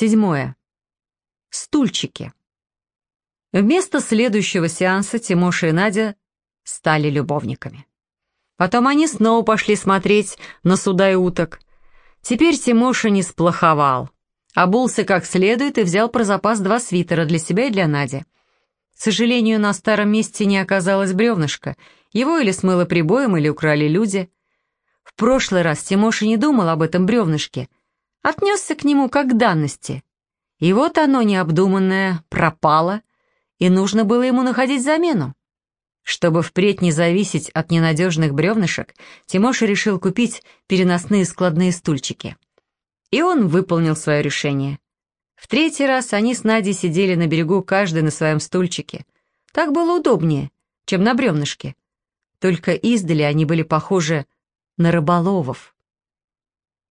Седьмое. Стульчики. Вместо следующего сеанса Тимоша и Надя стали любовниками. Потом они снова пошли смотреть на суда и уток. Теперь Тимоша не сплоховал. Обулся как следует и взял про запас два свитера для себя и для Нади. К сожалению, на старом месте не оказалось бревнышка. Его или смыло прибоем, или украли люди. В прошлый раз Тимоша не думал об этом бревнышке. Отнесся к нему как к данности. И вот оно необдуманное пропало, и нужно было ему находить замену. Чтобы впредь не зависеть от ненадежных бревнышек, Тимоша решил купить переносные складные стульчики. И он выполнил свое решение. В третий раз они с Надей сидели на берегу, каждый на своем стульчике. Так было удобнее, чем на бревнышке. Только издали они были похожи на рыболовов.